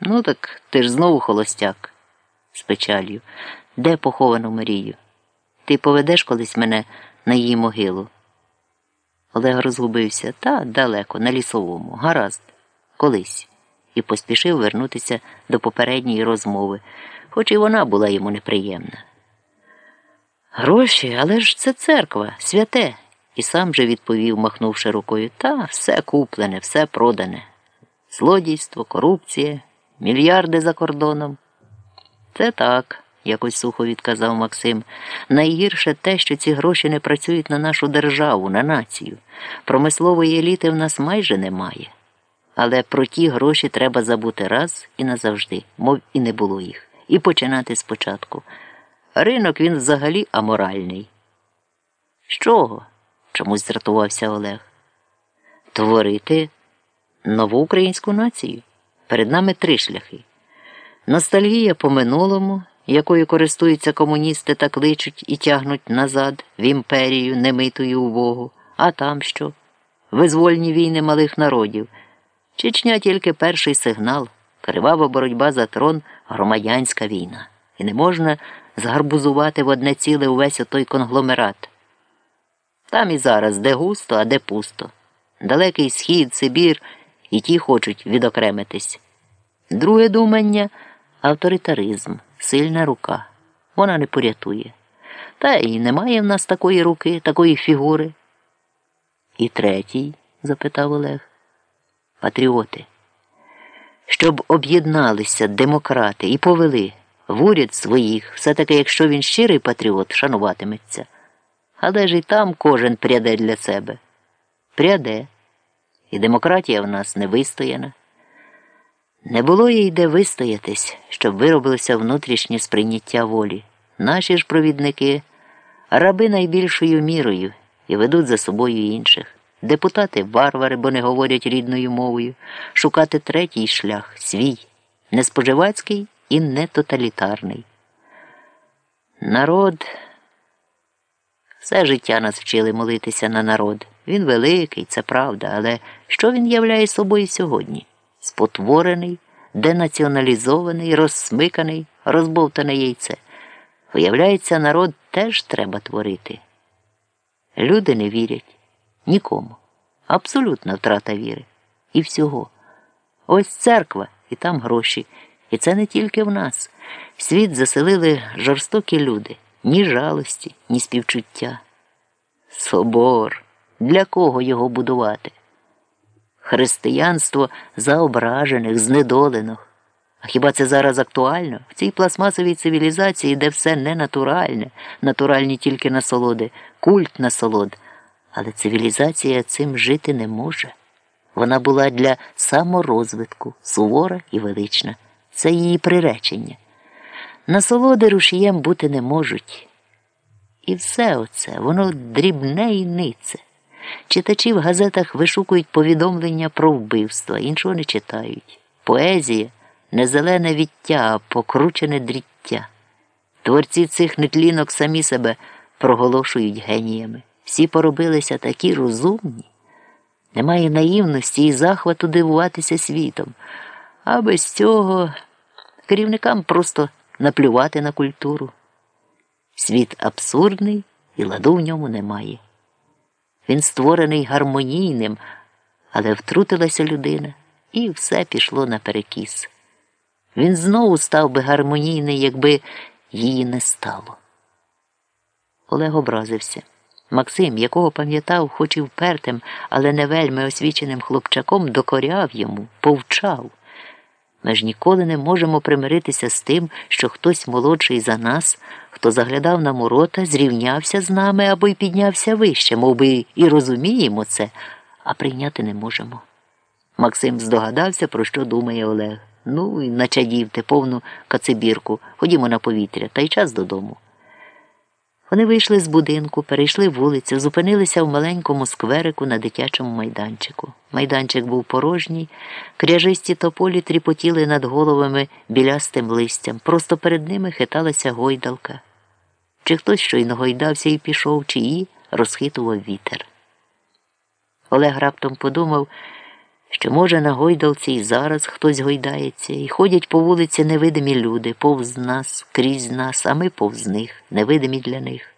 Ну так ти ж знову холостяк, з печалью. Де поховано Марію? Ти поведеш колись мене на її могилу? Олег розгубився та далеко, на лісовому, гаразд, колись, і поспішив вернутися до попередньої розмови, хоч і вона була йому неприємна. Гроші, але ж це церква, святе. І сам же відповів, махнувши рукою, та все куплене, все продане. Злодійство, корупція, мільярди за кордоном. Це так, якось сухо відказав Максим. Найгірше те, що ці гроші не працюють на нашу державу, на націю. Промислової еліти в нас майже немає. Але про ті гроші треба забути раз і назавжди, мов і не було їх, і починати спочатку. Ринок він взагалі аморальний. З чого? чомусь зратувався Олег. Творити нову українську націю. Перед нами три шляхи. Ностальгія по минулому, якою користуються комуністи та кличуть і тягнуть назад в імперію немитою увогу, а там що? Визвольні війни малих народів. Чечня тільки перший сигнал, кривава боротьба за трон, громадянська війна. І не можна згарбузувати в одне ціле увесь отой конгломерат. Там і зараз де густо, а де пусто. Далекий схід, Сибір, і ті хочуть відокремитись. Друге думання авторитаризм, сильна рука. Вона не порятує. Та й немає в нас такої руки, такої фігури. І третій? запитав Олег. Патріоти. Щоб об'єдналися демократи і повели в уряд своїх, все таки, якщо він щирий патріот, шануватиметься. Але ж і там кожен пряде для себе. Пряде. І демократія в нас не вистояна. Не було їй де вистоятись, щоб виробилося внутрішнє сприйняття волі. Наші ж провідники раби найбільшою мірою і ведуть за собою інших. Депутати варвари, бо не говорять рідною мовою, шукати третій шлях свій, не споживацький і не тоталітарний. Народ. Все життя нас вчили молитися на народ. Він великий, це правда, але що він являє собою сьогодні? Спотворений, денаціоналізований, розсмиканий, розбовтане яйце. Виявляється, народ теж треба творити. Люди не вірять нікому. Абсолютна втрата віри. І всього. Ось церква, і там гроші. І це не тільки в нас. Світ заселили жорстокі люди ні жалості, ні співчуття. Собор. Для кого його будувати? Християнство заображених, знедолених. А хіба це зараз актуально? В цій пластмасовій цивілізації, де все ненатуральне, натуральні тільки насолоди, культ насолод. Але цивілізація цим жити не може. Вона була для саморозвитку, сувора і велична. Це її приречення. Насолоди рушієм бути не можуть. І все оце, воно дрібне і нице. Читачі в газетах вишукують повідомлення про вбивства, іншого не читають. Поезія не зелене віття, а покручене дріття. Творці цих нетлінок самі себе проголошують геніями. Всі поробилися такі розумні. Немає наївності і захвату дивуватися світом. А без цього керівникам просто наплювати на культуру. Світ абсурдний і ладу в ньому немає. Він створений гармонійним, але втрутилася людина, і все пішло наперекіс. Він знову став би гармонійний, якби її не стало. Олег образився. Максим, якого пам'ятав, хоч і впертим, але не вельми освіченим хлопчаком, докоряв йому, повчав. Ми ж ніколи не можемо примиритися з тим, що хтось молодший за нас, хто заглядав нам у рота, зрівнявся з нами або й піднявся вище, мов би і розуміємо це, а прийняти не можемо. Максим здогадався, про що думає Олег. Ну і начадів ти повну кацебірку, ходімо на повітря, та й час додому. Вони вийшли з будинку, перейшли вулицю, зупинилися в маленькому скверику на дитячому майданчику. Майданчик був порожній, кряжисті тополі тріпотіли над головами білястим листям. Просто перед ними хиталася гойдалка. Чи хтось щойно гойдався і пішов, чи її розхитував вітер. Олег раптом подумав, що, може, на гойдалці і зараз хтось гойдається, і ходять по вулиці невидимі люди, повз нас, крізь нас, а ми повз них, невидимі для них.